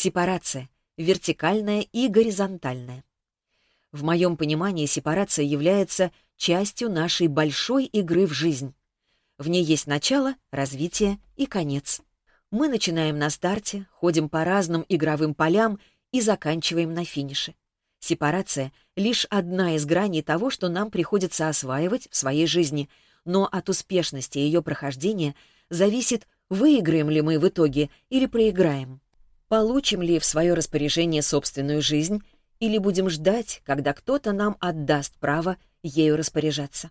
Сепарация, вертикальная и горизонтальная. В моем понимании сепарация является частью нашей большой игры в жизнь. В ней есть начало, развитие и конец. Мы начинаем на старте, ходим по разным игровым полям и заканчиваем на финише. Сепарация — лишь одна из граней того, что нам приходится осваивать в своей жизни, но от успешности ее прохождения зависит, выиграем ли мы в итоге или проиграем. Получим ли в свое распоряжение собственную жизнь или будем ждать, когда кто-то нам отдаст право ею распоряжаться?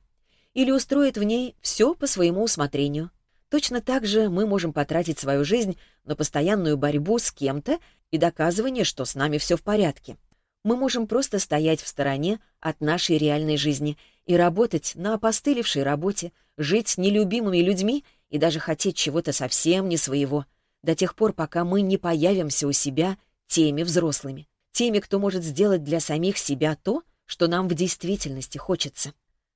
Или устроит в ней все по своему усмотрению? Точно так же мы можем потратить свою жизнь на постоянную борьбу с кем-то и доказывание, что с нами все в порядке. Мы можем просто стоять в стороне от нашей реальной жизни и работать на опостылевшей работе, жить с нелюбимыми людьми и даже хотеть чего-то совсем не своего — до тех пор, пока мы не появимся у себя теми взрослыми, теми, кто может сделать для самих себя то, что нам в действительности хочется.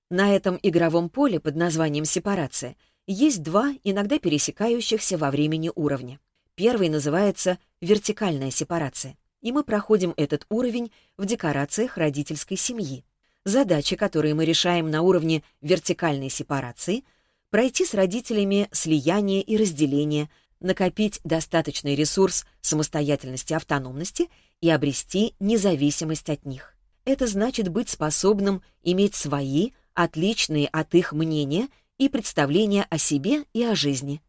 На этом игровом поле под названием «сепарация» есть два, иногда пересекающихся во времени уровня. Первый называется «вертикальная сепарация», и мы проходим этот уровень в декорациях родительской семьи. Задачи, которые мы решаем на уровне вертикальной сепарации, пройти с родителями слияние и разделение – накопить достаточный ресурс самостоятельности, автономности и обрести независимость от них. Это значит быть способным иметь свои, отличные от их мнения и представления о себе и о жизни,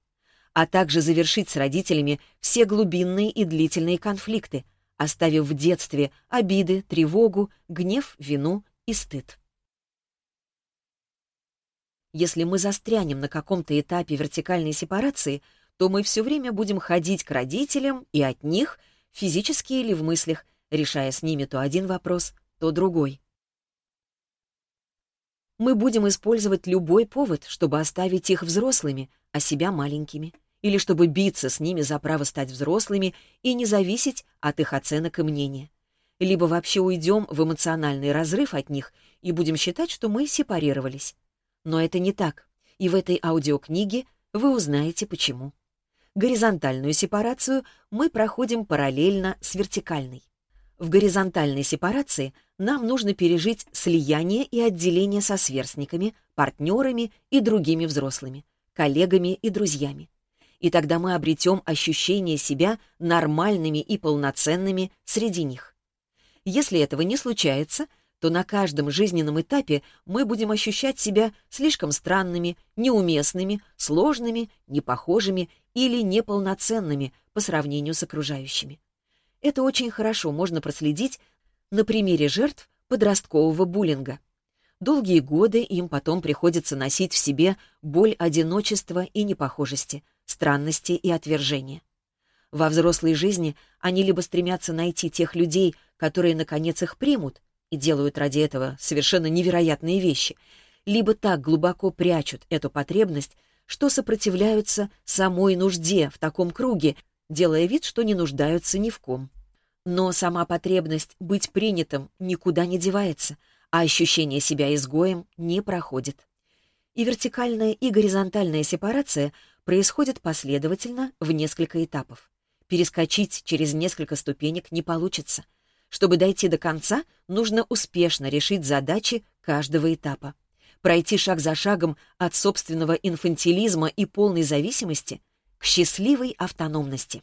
а также завершить с родителями все глубинные и длительные конфликты, оставив в детстве обиды, тревогу, гнев, вину и стыд. Если мы застрянем на каком-то этапе вертикальной сепарации – то мы все время будем ходить к родителям и от них, физически или в мыслях, решая с ними то один вопрос, то другой. Мы будем использовать любой повод, чтобы оставить их взрослыми, а себя маленькими, или чтобы биться с ними за право стать взрослыми и не зависеть от их оценок и мнения. Либо вообще уйдем в эмоциональный разрыв от них и будем считать, что мы сепарировались. Но это не так, и в этой аудиокниге вы узнаете почему горизонтальную сепарацию мы проходим параллельно с вертикальной. В горизонтальной сепарации нам нужно пережить слияние и отделение со сверстниками, партнерами и другими взрослыми, коллегами и друзьями. И тогда мы обретем ощущение себя нормальными и полноценными среди них. Если этого не случается — то на каждом жизненном этапе мы будем ощущать себя слишком странными, неуместными, сложными, непохожими или неполноценными по сравнению с окружающими. Это очень хорошо можно проследить на примере жертв подросткового буллинга. Долгие годы им потом приходится носить в себе боль одиночества и непохожести, странности и отвержения. Во взрослой жизни они либо стремятся найти тех людей, которые, наконец, их примут, и делают ради этого совершенно невероятные вещи, либо так глубоко прячут эту потребность, что сопротивляются самой нужде в таком круге, делая вид, что не нуждаются ни в ком. Но сама потребность быть принятым никуда не девается, а ощущение себя изгоем не проходит. И вертикальная, и горизонтальная сепарация происходит последовательно в несколько этапов. Перескочить через несколько ступенек не получится — чтобы дойти до конца, нужно успешно решить задачи каждого этапа. Пройти шаг за шагом от собственного инфантилизма и полной зависимости к счастливой автономности.